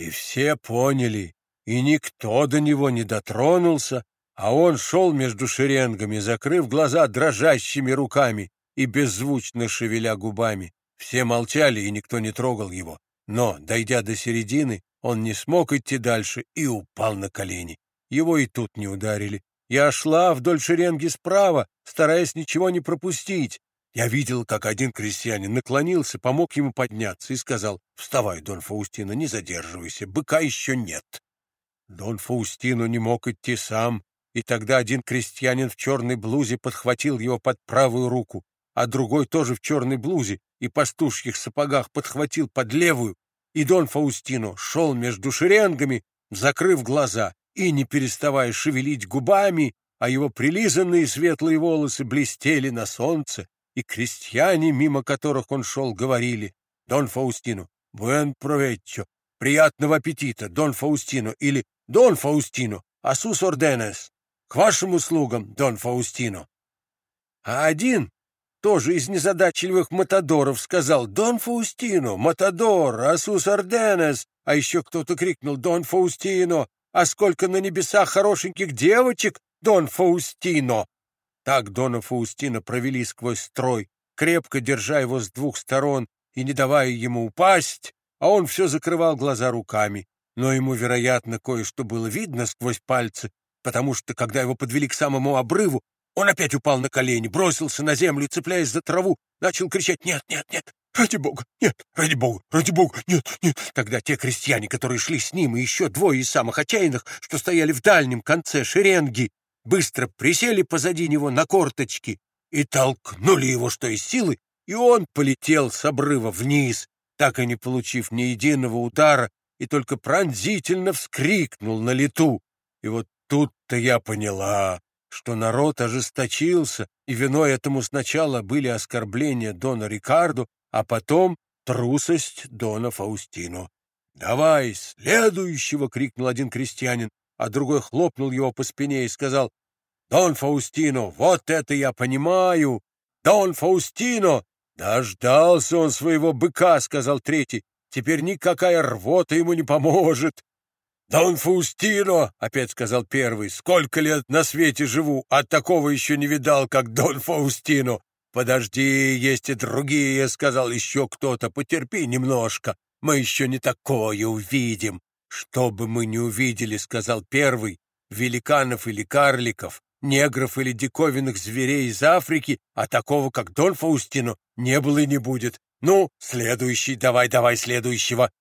И все поняли, и никто до него не дотронулся, а он шел между шеренгами, закрыв глаза дрожащими руками и беззвучно шевеля губами. Все молчали, и никто не трогал его. Но, дойдя до середины, он не смог идти дальше и упал на колени. Его и тут не ударили. Я шла вдоль шеренги справа, стараясь ничего не пропустить. Я видел, как один крестьянин наклонился, помог ему подняться и сказал, «Вставай, Дон Фаустино, не задерживайся, быка еще нет». Дон Фаустино не мог идти сам, и тогда один крестьянин в черной блузе подхватил его под правую руку, а другой тоже в черной блузе и пастушьих сапогах подхватил под левую, и Дон Фаустино шел между шеренгами, закрыв глаза и не переставая шевелить губами, а его прилизанные светлые волосы блестели на солнце, и крестьяне, мимо которых он шел, говорили «Дон Фаустино, буэн провеччо, приятного аппетита, Дон Фаустино» или «Дон Фаустино, асус орденес», «К вашим услугам, Дон Фаустино». А один, тоже из незадачливых матадоров, сказал «Дон Фаустино, матадор, асус орденес», а еще кто-то крикнул «Дон Фаустино, а сколько на небесах хорошеньких девочек, Дон Фаустино!» Так Дона Фаустино провели сквозь строй, крепко держа его с двух сторон и не давая ему упасть, а он все закрывал глаза руками. Но ему, вероятно, кое-что было видно сквозь пальцы, потому что, когда его подвели к самому обрыву, он опять упал на колени, бросился на землю и, цепляясь за траву, начал кричать «Нет, нет, нет! Ради бога! Нет! Ради бога! Ради бога! Нет! Нет!» Тогда те крестьяне, которые шли с ним, и еще двое из самых отчаянных, что стояли в дальнем конце шеренги, быстро присели позади него на корточки и толкнули его, что из силы, и он полетел с обрыва вниз, так и не получив ни единого удара, и только пронзительно вскрикнул на лету. И вот тут-то я поняла, что народ ожесточился, и виной этому сначала были оскорбления Дона Рикардо, а потом трусость Дона Фаустино. «Давай следующего!» — крикнул один крестьянин, а другой хлопнул его по спине и сказал, «Дон Фаустино, вот это я понимаю! Дон Фаустино!» «Дождался он своего быка», — сказал третий. «Теперь никакая рвота ему не поможет». «Дон Фаустино», — опять сказал первый, — «сколько лет на свете живу, а такого еще не видал, как Дон Фаустино». «Подожди, есть и другие», — сказал еще кто-то, — «потерпи немножко, мы еще не такое увидим». «Что бы мы не увидели», — сказал первый, — «великанов или карликов, негров или диковинных зверей из Африки, а такого, как Дон Фаустино, не было и не будет. Ну, следующий, давай-давай следующего».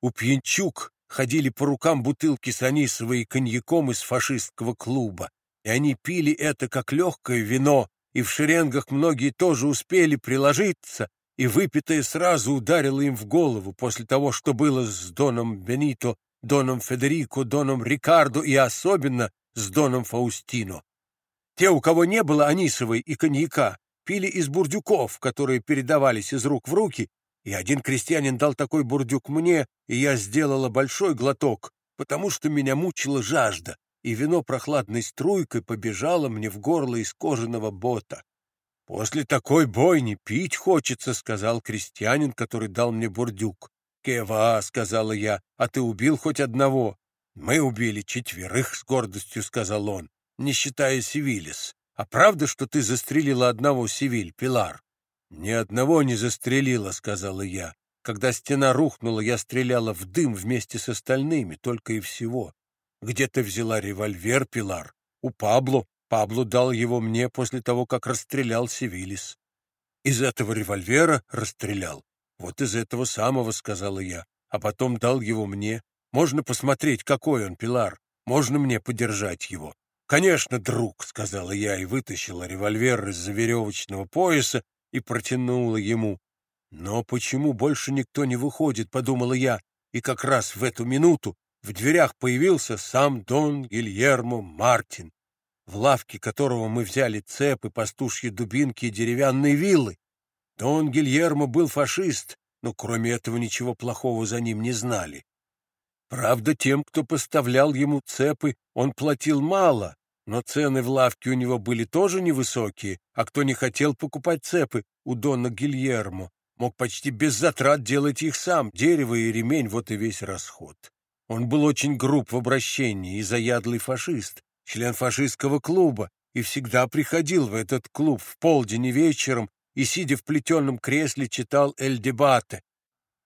У пьянчук ходили по рукам бутылки с анисовой и коньяком из фашистского клуба, и они пили это как легкое вино, и в шеренгах многие тоже успели приложиться, и выпитое сразу ударило им в голову после того, что было с Доном Бенито, Доном Федерико, Доном Рикардо и особенно с Доном Фаустино. Те, у кого не было анисовой и коньяка, пили из бурдюков, которые передавались из рук в руки, и один крестьянин дал такой бурдюк мне, и я сделала большой глоток, потому что меня мучила жажда, и вино прохладной струйкой побежало мне в горло из кожаного бота. «После такой бойни пить хочется», — сказал крестьянин, который дал мне бурдюк. «Кева», — сказала я, — «а ты убил хоть одного?» «Мы убили четверых», — с гордостью сказал он, не считая Севилис. «А правда, что ты застрелила одного Севиль, Пилар?» «Ни одного не застрелила», — сказала я. «Когда стена рухнула, я стреляла в дым вместе с остальными, только и всего. Где ты взяла револьвер, Пилар? У Пабло. Пабло дал его мне после того, как расстрелял Севилис. Из этого револьвера расстрелял. Вот из этого самого, — сказала я, — а потом дал его мне. Можно посмотреть, какой он, Пилар. Можно мне подержать его. «Конечно, друг», — сказала я и вытащила револьвер из-за веревочного пояса и протянула ему. «Но почему больше никто не выходит?» — подумала я, и как раз в эту минуту в дверях появился сам Дон Гильермо Мартин, в лавке которого мы взяли цепы, пастушьи дубинки и деревянные виллы. Дон Гильермо был фашист, но кроме этого ничего плохого за ним не знали. Правда, тем, кто поставлял ему цепы, он платил мало, но цены в лавке у него были тоже невысокие, а кто не хотел покупать цепы у Дона Гильермо, мог почти без затрат делать их сам, дерево и ремень — вот и весь расход. Он был очень груб в обращении и заядлый фашист, член фашистского клуба, и всегда приходил в этот клуб в полдень и вечером и, сидя в плетеном кресле, читал «Эль Дебате»,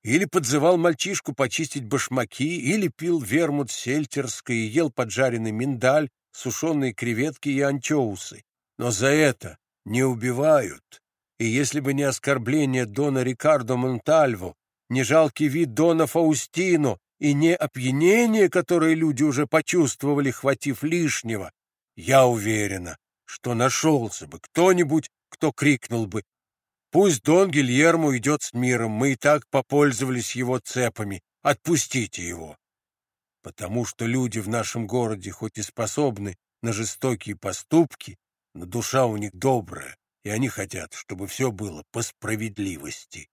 или подзывал мальчишку почистить башмаки, или пил вермут сельтерской и ел поджаренный миндаль, сушеные креветки и анчоусы. Но за это не убивают. И если бы не оскорбление Дона Рикардо Монтальво, не жалкий вид Дона Фаустино и не опьянение, которое люди уже почувствовали, хватив лишнего, я уверена, что нашелся бы кто-нибудь, кто крикнул бы «Пусть Дон Гильермо идет с миром, мы и так попользовались его цепами, отпустите его». Потому что люди в нашем городе хоть и способны на жестокие поступки, но душа у них добрая, и они хотят, чтобы все было по справедливости.